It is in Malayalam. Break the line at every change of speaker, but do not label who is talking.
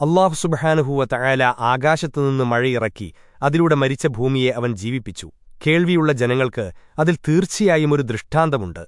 അള്ളാഹു സുബഹാനുഹൂവ തയാല ആകാശത്തുനിന്ന് മഴയിറക്കി അതിലൂടെ മരിച്ച ഭൂമിയെ അവൻ ജീവിപ്പിച്ചു. കേൾവിയുള്ള ജനങ്ങൾക്ക് അതിൽ തീർച്ചയായും ഒരു ദൃഷ്ടാന്തമുണ്ട്.